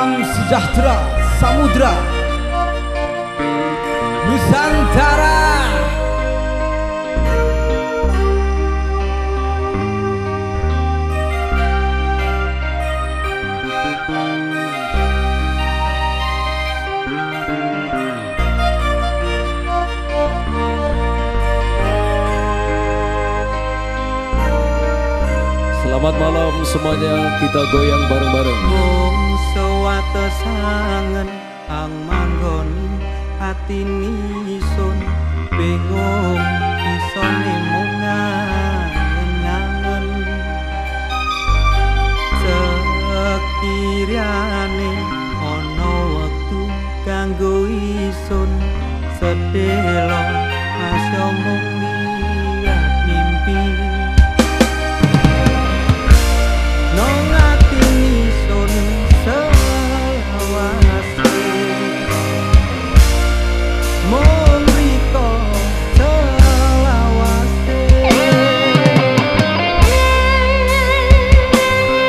sejahtera samudra Nusantara. Selamat malam semuanya. Kita goyang sewatesangen ang manggon ati nisun bingung isone mungangen sekirane ana wektu kanggo isun sedelo asya mung